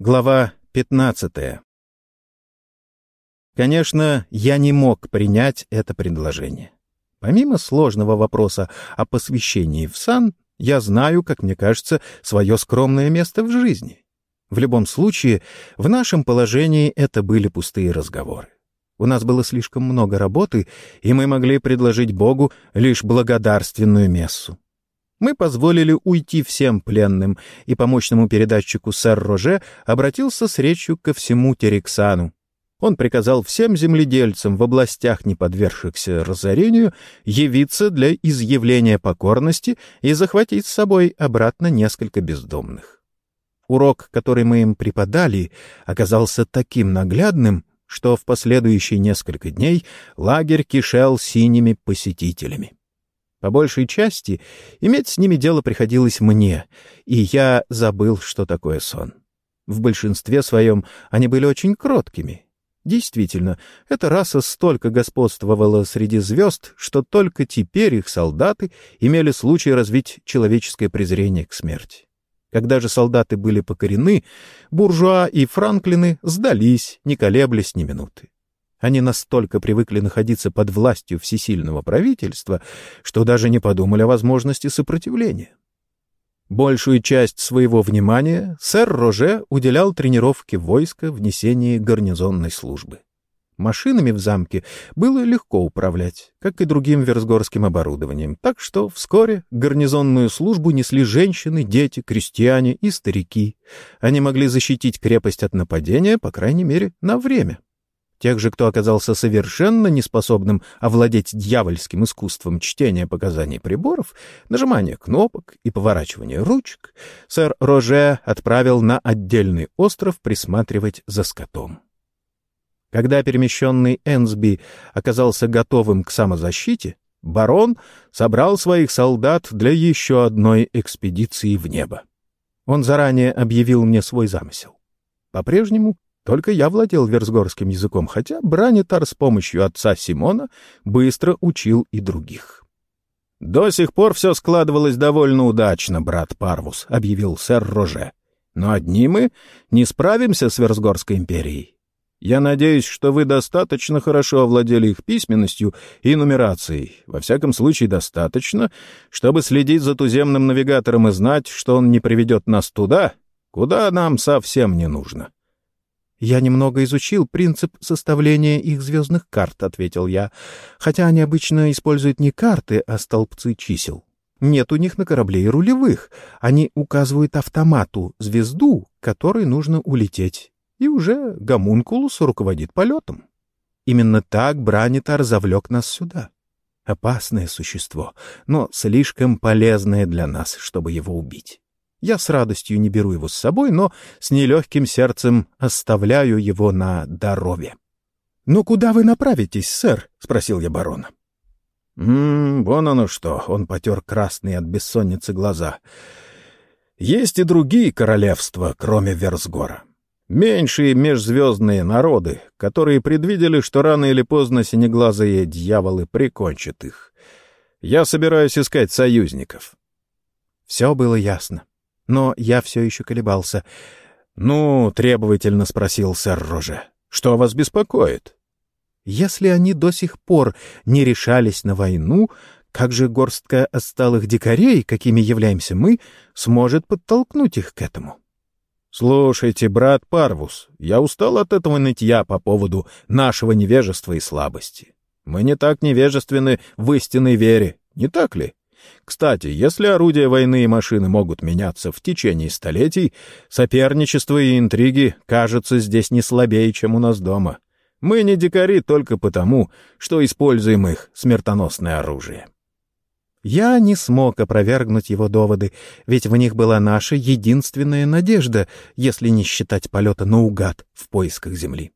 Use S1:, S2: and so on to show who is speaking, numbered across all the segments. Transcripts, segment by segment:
S1: Глава 15. Конечно, я не мог принять это предложение. Помимо сложного вопроса о посвящении в сан, я знаю, как мне кажется, свое скромное место в жизни. В любом случае, в нашем положении это были пустые разговоры. У нас было слишком много работы, и мы могли предложить Богу лишь благодарственную мессу мы позволили уйти всем пленным, и помощному передатчику сэр Роже обратился с речью ко всему Терексану. Он приказал всем земледельцам в областях, не подвергшихся разорению, явиться для изъявления покорности и захватить с собой обратно несколько бездомных. Урок, который мы им преподали, оказался таким наглядным, что в последующие несколько дней лагерь кишел синими посетителями. По большей части иметь с ними дело приходилось мне, и я забыл, что такое сон. В большинстве своем они были очень кроткими. Действительно, эта раса столько господствовала среди звезд, что только теперь их солдаты имели случай развить человеческое презрение к смерти. Когда же солдаты были покорены, буржуа и франклины сдались, не колеблясь ни минуты. Они настолько привыкли находиться под властью всесильного правительства, что даже не подумали о возможности сопротивления. Большую часть своего внимания сэр Роже уделял тренировке войска в несении гарнизонной службы. Машинами в замке было легко управлять, как и другим версгорским оборудованием, так что вскоре гарнизонную службу несли женщины, дети, крестьяне и старики. Они могли защитить крепость от нападения, по крайней мере, на время. Тех же, кто оказался совершенно неспособным овладеть дьявольским искусством чтения показаний приборов, нажимания кнопок и поворачивания ручек, сэр Роже отправил на отдельный остров присматривать за скотом. Когда перемещенный Энсби оказался готовым к самозащите, барон собрал своих солдат для еще одной экспедиции в небо. Он заранее объявил мне свой замысел. По-прежнему только я владел версгорским языком, хотя Бранитар с помощью отца Симона быстро учил и других. «До сих пор все складывалось довольно удачно, брат Парвус», — объявил сэр Роже. «Но одни мы не справимся с Версгорской империей. Я надеюсь, что вы достаточно хорошо овладели их письменностью и нумерацией. Во всяком случае, достаточно, чтобы следить за туземным навигатором и знать, что он не приведет нас туда, куда нам совсем не нужно. «Я немного изучил принцип составления их звездных карт», — ответил я, «хотя они обычно используют не карты, а столбцы чисел. Нет у них на корабле и рулевых. Они указывают автомату звезду, которой нужно улететь, и уже гомункулус руководит полетом. Именно так Бранитар завлек нас сюда. Опасное существо, но слишком полезное для нас, чтобы его убить. Я с радостью не беру его с собой, но с нелегким сердцем оставляю его на дороге. — Ну, куда вы направитесь, сэр? — спросил я барона. — М -м, вон оно что, — он потер красные от бессонницы глаза. — Есть и другие королевства, кроме Версгора. Меньшие межзвездные народы, которые предвидели, что рано или поздно синеглазые дьяволы прикончат их. Я собираюсь искать союзников. Все было ясно но я все еще колебался. «Ну, — требовательно спросил сэр Роже, — что вас беспокоит?» «Если они до сих пор не решались на войну, как же горстка отсталых дикарей, какими являемся мы, сможет подтолкнуть их к этому?» «Слушайте, брат Парвус, я устал от этого нытья по поводу нашего невежества и слабости. Мы не так невежественны в истинной вере, не так ли? Кстати, если орудия войны и машины могут меняться в течение столетий, соперничество и интриги кажутся здесь не слабее, чем у нас дома. Мы не дикари только потому, что используем их смертоносное оружие. Я не смог опровергнуть его доводы, ведь в них была наша единственная надежда, если не считать полета наугад в поисках Земли.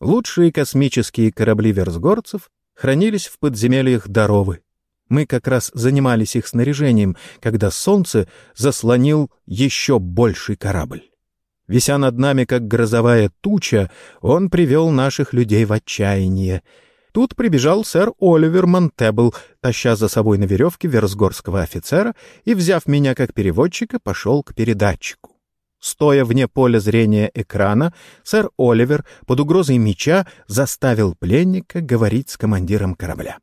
S1: Лучшие космические корабли версгорцев хранились в подземельях Доровы, мы как раз занимались их снаряжением, когда солнце заслонил еще больший корабль. Вися над нами, как грозовая туча, он привел наших людей в отчаяние. Тут прибежал сэр Оливер Монтебл, таща за собой на веревке версгорского офицера и, взяв меня как переводчика, пошел к передатчику. Стоя вне поля зрения экрана, сэр Оливер под угрозой меча заставил пленника говорить с командиром корабля.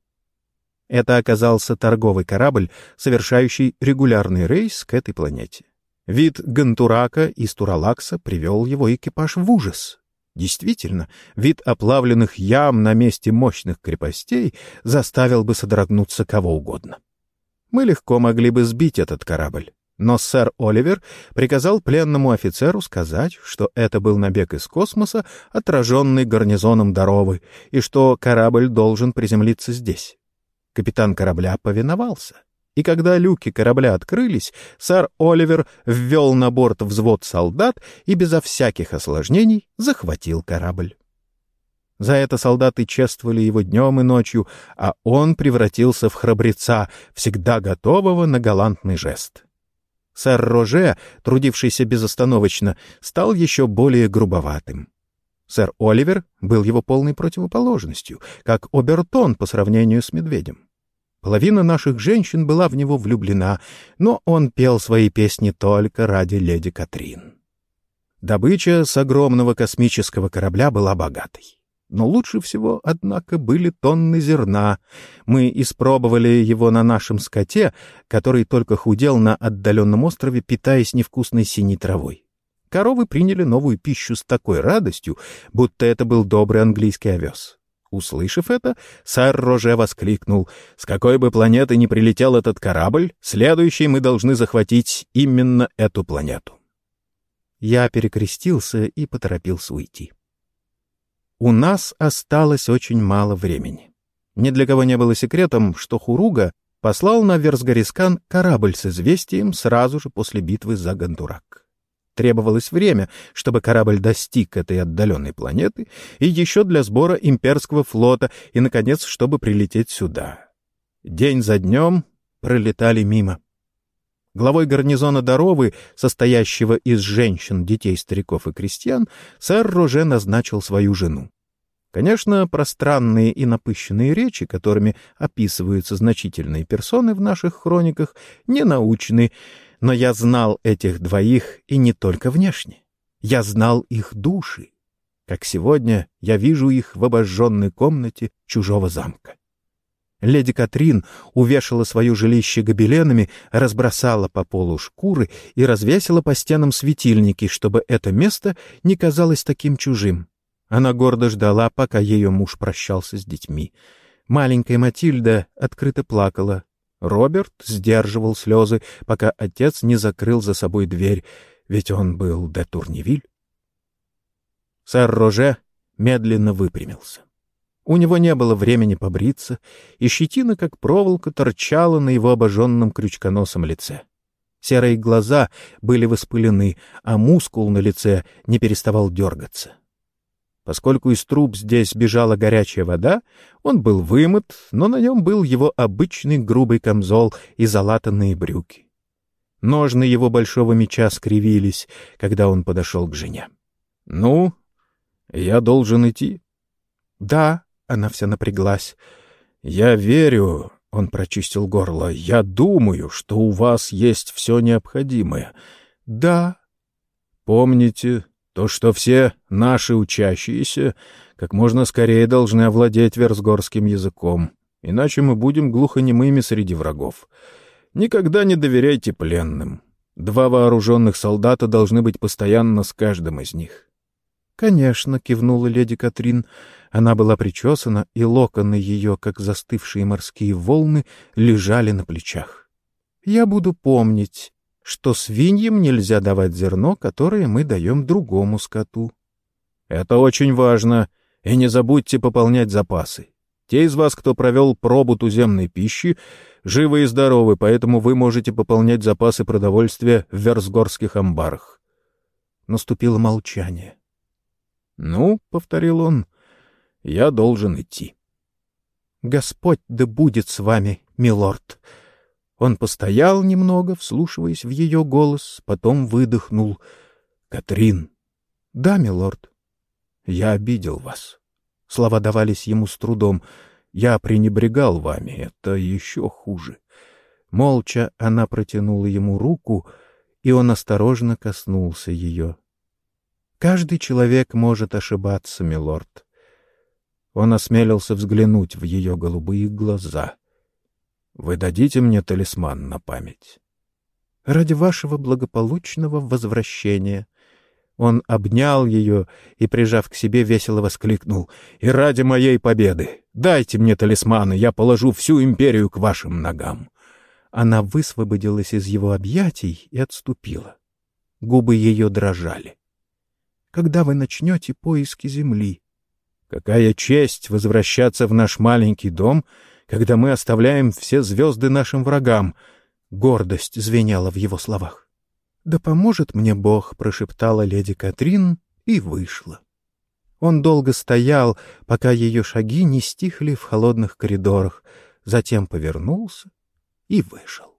S1: Это оказался торговый корабль, совершающий регулярный рейс к этой планете. Вид Гантурака из Туралакса привел его экипаж в ужас. Действительно, вид оплавленных ям на месте мощных крепостей заставил бы содрогнуться кого угодно. Мы легко могли бы сбить этот корабль. Но сэр Оливер приказал пленному офицеру сказать, что это был набег из космоса, отраженный гарнизоном Доровы, и что корабль должен приземлиться здесь. Капитан корабля повиновался. И когда люки корабля открылись, сэр Оливер ввел на борт взвод солдат и безо всяких осложнений захватил корабль. За это солдаты чествовали его днем и ночью, а он превратился в храбреца, всегда готового на галантный жест. Сэр Роже, трудившийся безостановочно, стал еще более грубоватым. Сэр Оливер был его полной противоположностью, как Обертон по сравнению с медведем. Половина наших женщин была в него влюблена, но он пел свои песни только ради леди Катрин. Добыча с огромного космического корабля была богатой. Но лучше всего, однако, были тонны зерна. Мы испробовали его на нашем скоте, который только худел на отдаленном острове, питаясь невкусной синей травой. Коровы приняли новую пищу с такой радостью, будто это был добрый английский овес. Услышав это, сэр Роже воскликнул, «С какой бы планеты ни прилетел этот корабль, следующий мы должны захватить именно эту планету». Я перекрестился и поторопился уйти. У нас осталось очень мало времени. Ни для кого не было секретом, что Хуруга послал на Версгарискан корабль с известием сразу же после битвы за Гандурак. Требовалось время, чтобы корабль достиг этой отдаленной планеты, и еще для сбора имперского флота, и, наконец, чтобы прилететь сюда. День за днем пролетали мимо. Главой гарнизона Доровы, состоящего из женщин, детей, стариков и крестьян, сэр Роже назначил свою жену. Конечно, пространные и напыщенные речи, которыми описываются значительные персоны в наших хрониках, не научны, но я знал этих двоих и не только внешне. Я знал их души, как сегодня я вижу их в обожженной комнате чужого замка. Леди Катрин увешала свое жилище гобеленами, разбросала по полу шкуры и развесила по стенам светильники, чтобы это место не казалось таким чужим. Она гордо ждала, пока ее муж прощался с детьми. Маленькая Матильда открыто плакала. Роберт сдерживал слезы, пока отец не закрыл за собой дверь, ведь он был де Турневиль. Сэр Роже медленно выпрямился. У него не было времени побриться, и щетина, как проволока, торчала на его обожженном крючконосом лице. Серые глаза были воспылены, а мускул на лице не переставал дергаться. Поскольку из труб здесь бежала горячая вода, он был вымыт, но на нем был его обычный грубый камзол и залатанные брюки. Ножны его большого меча скривились, когда он подошел к жене. — Ну, я должен идти? — Да, она вся напряглась. «Я верю», — он прочистил горло, — «я думаю, что у вас есть все необходимое». «Да». «Помните, то, что все наши учащиеся как можно скорее должны овладеть версгорским языком, иначе мы будем глухонемыми среди врагов. Никогда не доверяйте пленным. Два вооруженных солдата должны быть постоянно с каждым из них». «Конечно», — кивнула леди Катрин, — она была причесана, и локоны ее, как застывшие морские волны, лежали на плечах. «Я буду помнить, что свиньям нельзя давать зерно, которое мы даем другому скоту». «Это очень важно, и не забудьте пополнять запасы. Те из вас, кто провел пробу туземной пищи, живы и здоровы, поэтому вы можете пополнять запасы продовольствия в Версгорских амбарах». Наступило молчание. «Ну», — повторил он, я должен идти. Господь да будет с вами, милорд. Он постоял немного, вслушиваясь в ее голос, потом выдохнул. Катрин. Да, милорд. Я обидел вас. Слова давались ему с трудом. Я пренебрегал вами, это еще хуже. Молча она протянула ему руку, и он осторожно коснулся ее. Каждый человек может ошибаться, милорд. Он осмелился взглянуть в ее голубые глаза. Вы дадите мне талисман на память? Ради вашего благополучного возвращения. Он обнял ее и, прижав к себе, весело воскликнул. «И ради моей победы! Дайте мне талисманы, я положу всю империю к вашим ногам!» Она высвободилась из его объятий и отступила. Губы ее дрожали. «Когда вы начнете поиски земли?» «Какая честь возвращаться в наш маленький дом, когда мы оставляем все звезды нашим врагам!» Гордость звенела в его словах. «Да поможет мне Бог!» — прошептала леди Катрин и вышла. Он долго стоял, пока ее шаги не стихли в холодных коридорах, затем повернулся и вышел.